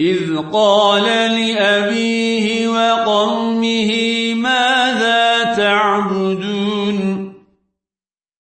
إذ قال لأبيه وقومه ماذا تعبدون؟